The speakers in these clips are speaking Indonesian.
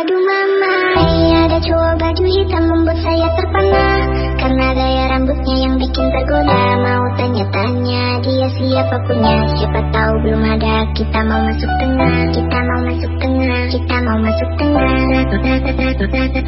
Aduh mama, ada cowok baju hitam membuat saya terpana. Karena gaya rambutnya yang bikin tergoda. Mau tanya-tanya dia siapa punya Siapa tahu belum ada. Kita mau masuk tengah Kita mau masuk tengah Kita mau masuk tengah.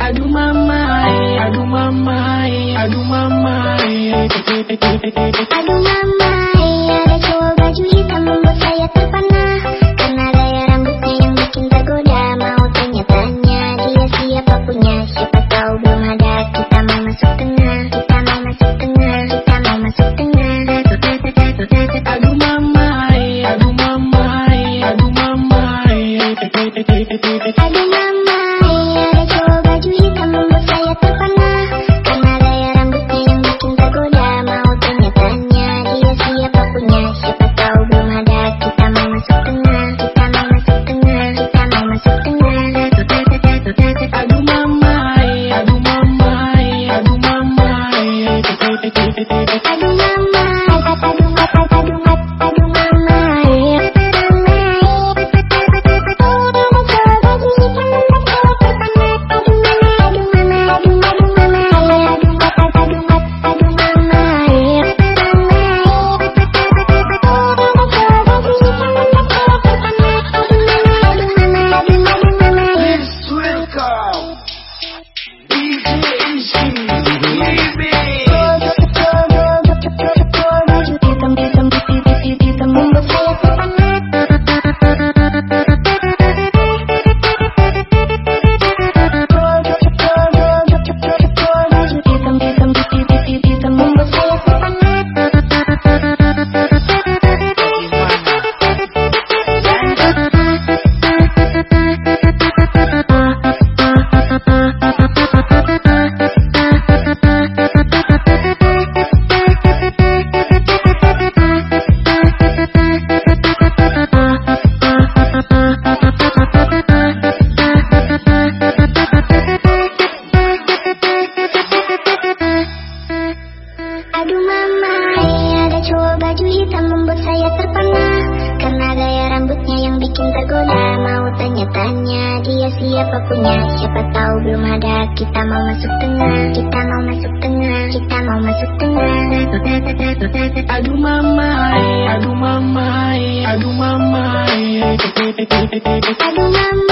Aduh mama, aduh mama, aduh mama Aduh mama, I'm membuat saya terpana Karena gaya rambutnya yang bikin tergoda Mau tanya-tanya dia siapa punya. Siapa tahu belum ada Kita mau masuk tengah. Kita mau masuk tengah Kita mau masuk tengah. Aduh mama, aduh mama, aduh mama. Aduh mama,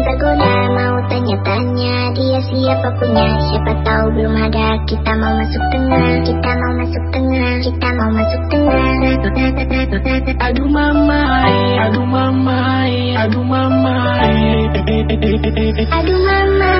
Yang bikin tergoda Mau tanya-tanya dia siapa punya? Siapa tahu belum ada. Kita mau masuk tengah. Kita mau masuk tengah. Kita mau masuk tengah. Aduh mama, aduh mama, aduh mama Aduh mama,